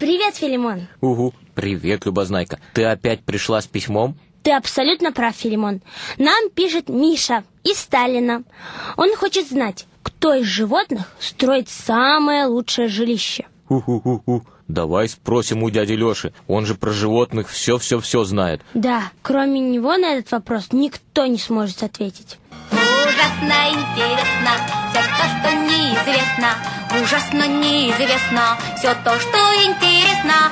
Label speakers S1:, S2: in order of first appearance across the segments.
S1: Привет, Филимон.
S2: Угу. Привет, Любознайка. Ты опять пришла с письмом?
S1: Ты абсолютно прав, Филимон. Нам пишет Миша из Сталина. Он хочет знать, кто из животных строит самое лучшее жилище.
S2: У-ху-ху-ху. Давай спросим у дяди Лёши. Он же про животных все-все-все знает.
S1: Да, кроме него на этот вопрос никто не сможет ответить.
S3: Ужасно интересно, ясно, неизвестно все то, что интересно.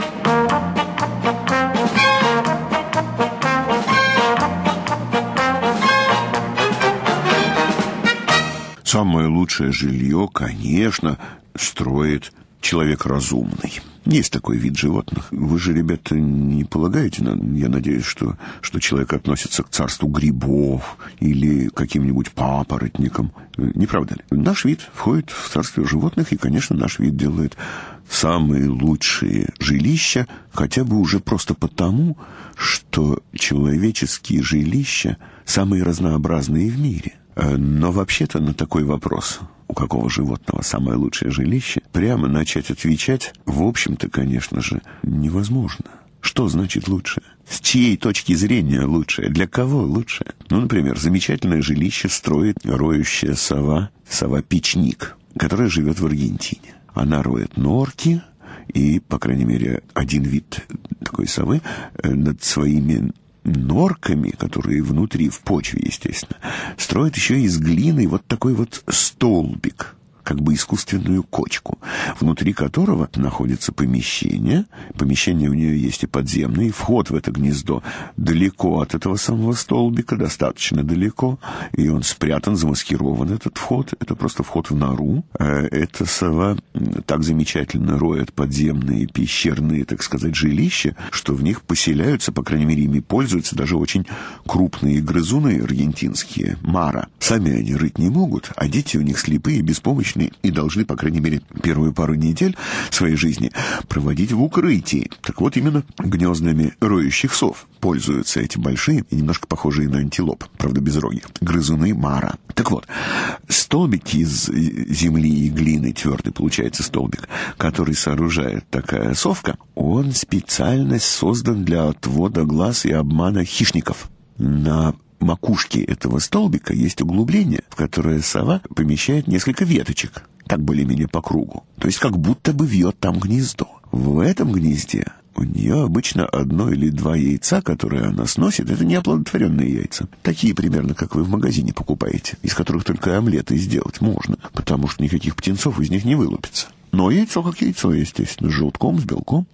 S4: Самое лучшее жилье, конечно, строит человек разумный. Есть такой вид животных. Вы же, ребята, не полагаете, я надеюсь, что, что человек относится к царству грибов или каким-нибудь папоротникам. Не правда ли? Наш вид входит в царство животных, и, конечно, наш вид делает самые лучшие жилища, хотя бы уже просто У какого животного самое лучшее жилище, прямо начать отвечать, в общем-то, конечно же, невозможно. Что значит лучшее? С чьей точки зрения лучшее? Для кого лучшее? Ну, например, замечательное жилище строит роющая сова, сова-печник, которая живет в Аргентине. Она роет норки, и, по крайней мере, один вид такой совы э, над своими норками, которые внутри, в почве, естественно, строят еще из глины вот такой вот столбик как бы искусственную кочку, внутри которого находится помещение. Помещение у нее есть и подземное, и вход в это гнездо далеко от этого самого столбика, достаточно далеко, и он спрятан, замаскирован этот вход. Это просто вход в нору. Э, Эта сова так замечательно роет подземные пещерные, так сказать, жилища, что в них поселяются, по крайней мере, ими пользуются даже очень крупные грызуны аргентинские, мара. Сами они рыть не могут, а дети у них слепые и беспомощные, должны, и должны, по крайней мере, первую пару недель своей жизни проводить в укрытии. Так вот, именно гнездами роющих сов пользуются эти большие и немножко похожие на антилоп, правда, без роги, грызуны мара. Так вот, столбик из земли и глины, твердый получается столбик, который сооружает такая совка, он специально создан для отвода глаз и обмана хищников. На Макушке этого столбика есть углубление, в которое сова помещает несколько веточек, так более-менее по кругу. То есть как будто бы вьет там гнездо. В этом гнезде у нее обычно одно или два яйца, которые она сносит, это неоплодотворенные яйца. Такие примерно, как вы в магазине покупаете, из которых только омлеты сделать можно, потому что никаких птенцов из них не вылупится. Но ну яйцо как яйцо, естественно, с желтком, с белком.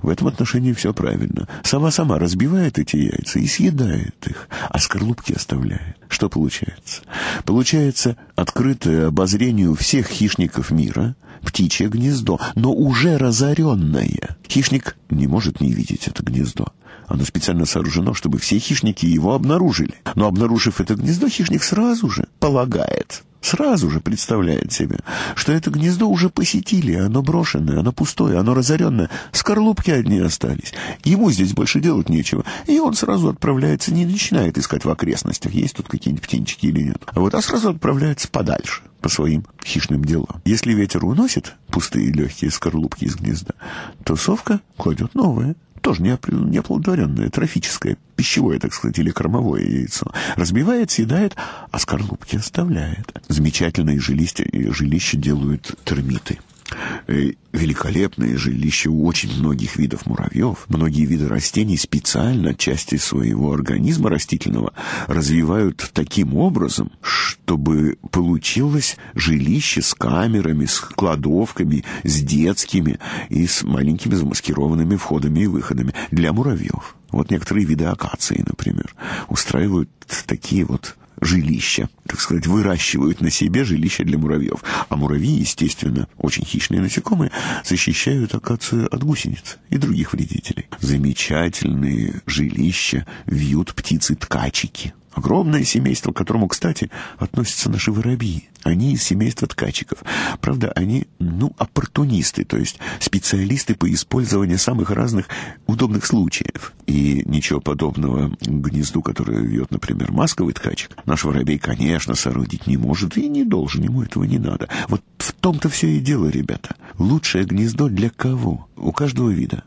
S4: В этом отношении все правильно. Сова-сама разбивает эти яйца и съедает их, а скорлупки оставляет. Что получается? Получается открытое обозрению всех хищников мира птичье гнездо, но уже разоренное. Хищник не может не видеть это гнездо. Оно специально сооружено, чтобы все хищники его обнаружили. Но обнаружив это гнездо, хищник сразу же полагает сразу же представляет себе, что это гнездо уже посетили, оно брошенное, оно пустое, оно разоренное, скорлупки одни остались. Ему здесь больше делать нечего, и он сразу отправляется, не начинает искать в окрестностях, есть тут какие-нибудь птенчики или нет. А вот, а сразу отправляется подальше. по своим хищным делам. Если ветер уносит пустые легкие скорлупки из гнезда, то совка кладет новые тоже неоплодотворенное, трофическое, пищевое, так сказать, или кормовое яйцо. Разбивает, съедает, а скорлупки оставляет. Замечательные жилища, жилища делают термиты. Э, великолепное жилище у очень многих видов муравьев. Многие виды растений специально части своего организма растительного развивают таким образом, чтобы получилось жилище с камерами, с кладовками, с детскими и с маленькими замаскированными входами и выходами для муравьев. Вот некоторые виды акации, например, устраивают такие вот жилища, так сказать, выращивают на себе жилища для муравьев. А муравьи, естественно, очень хищные насекомые, защищают акацию от гусениц и других вредителей. Замечательные жилища вьют птицы-ткачики огромное семейство, к которому, кстати, относятся наши воробьи. Они из семейства ткачиков. Правда, они, ну, оппортунисты, то есть специалисты по использованию самых разных удобных случаев. И ничего подобного гнезду, которое вьет, например, масковый ткачик, наш воробей, конечно, соорудить не может и не должен, ему этого не надо. Вот в том-то все и дело, ребята. Лучшее гнездо для кого? У каждого вида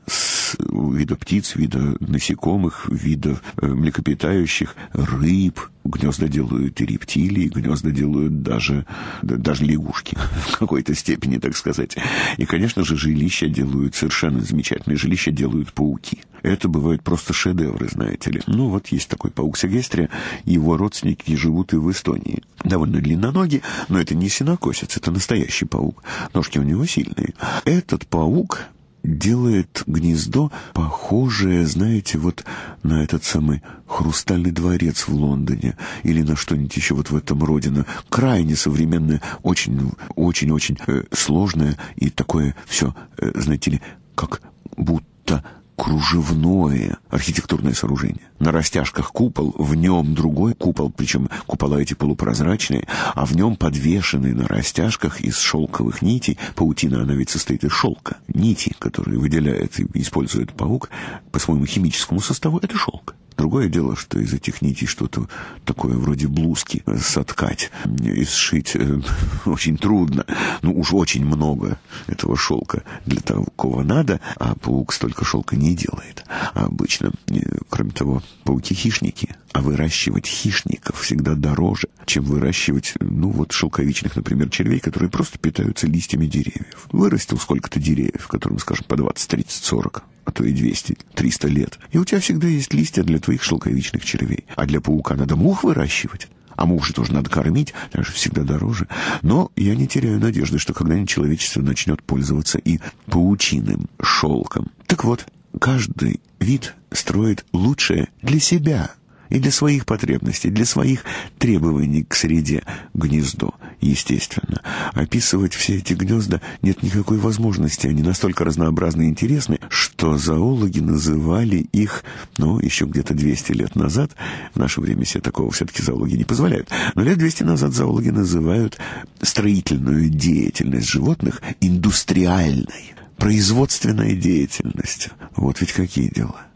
S4: видов птиц, вида насекомых, видов э, млекопитающих, рыб. Гнезда делают и рептилии, гнезда делают даже, даже лягушки в какой-то степени, так сказать. И, конечно же, жилища делают совершенно замечательные. Жилища делают пауки. Это бывают просто шедевры, знаете ли. Ну, вот есть такой паук Сегестрия, его родственники живут и в Эстонии. Довольно длинноногий, но это не синокосец, это настоящий паук. Ножки у него сильные. Этот паук делает гнездо, похожее, знаете, вот на этот самый хрустальный дворец в Лондоне или на что-нибудь еще вот в этом родина крайне современное, очень-очень-очень э, сложное и такое все, э, знаете ли, как будто кружевное архитектурное сооружение. На растяжках купол, в нем другой купол, причем купола эти полупрозрачные, а в нем подвешенные на растяжках из шелковых нитей, паутина, она ведь состоит из шелка, нити, которые выделяет и использует паук по своему химическому составу, это шелк. Другое дело, что из этих нитей что-то такое вроде блузки соткать и сшить э, очень трудно. Ну, уж очень много этого шелка для того, кого надо, а паук столько шелка не делает. А обычно, э, кроме того, пауки-хищники, а выращивать хищников всегда дороже, чем выращивать, э, ну, вот шелковичных, например, червей, которые просто питаются листьями деревьев. Вырастил сколько-то деревьев, которым, скажем, по 20, 30, 40 а то и 200-300 лет. И у тебя всегда есть листья для твоих шелковичных червей. А для паука надо мух выращивать. А мух же тоже надо кормить, даже всегда дороже. Но я не теряю надежды, что когда-нибудь человечество начнет пользоваться и паучиным шелком. Так вот, каждый вид строит лучшее для себя и для своих потребностей, для своих требований к среде гнездо естественно. Описывать все эти гнезда нет никакой возможности, они настолько разнообразны и интересны, что зоологи называли их, ну, еще где-то 200 лет назад, в наше время себе такого все-таки зоологи не позволяют, но лет 200 назад зоологи называют строительную деятельность животных индустриальной, производственной деятельностью. Вот ведь какие дела.